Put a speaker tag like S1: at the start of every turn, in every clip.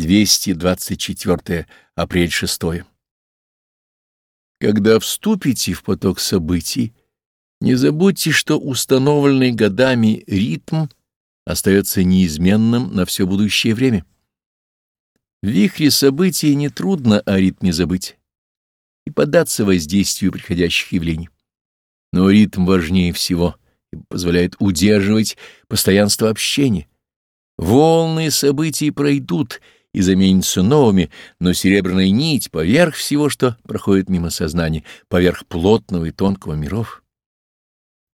S1: 224 апрель 6 Когда вступите в поток событий, не забудьте, что установленный годами ритм остается неизменным на все будущее время. В вихре событий нетрудно о ритме забыть и поддаться воздействию приходящих явлений. Но ритм важнее всего и позволяет удерживать постоянство общения. Волны событий пройдут и заменятся новыми, но серебряная нить поверх всего, что проходит мимо сознания, поверх плотного и тонкого миров.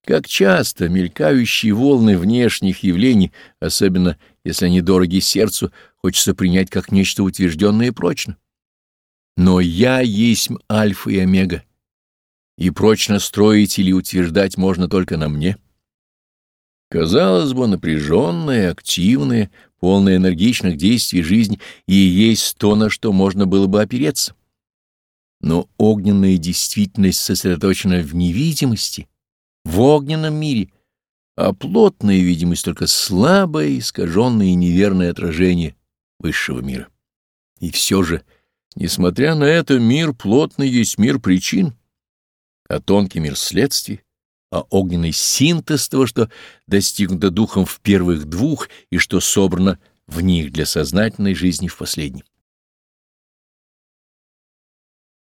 S1: Как часто мелькающие волны внешних явлений, особенно если они дороги сердцу, хочется принять как нечто утвержденное и прочно. Но я есть альфа и омега, и прочно строить или утверждать можно только на мне. Казалось бы, напряженная, активная, полная энергичных действий жизнь и есть то, на что можно было бы опереться. Но огненная действительность сосредоточена в невидимости — в огненном мире, а плотная видимость только слабое, искаженное и неверное отражение высшего мира. И все же, несмотря на это, мир плотный есть мир причин, а тонкий мир следствий, а огненный синтез того, что достигнуто духом в первых двух и что собрано в них для сознательной жизни в последнем.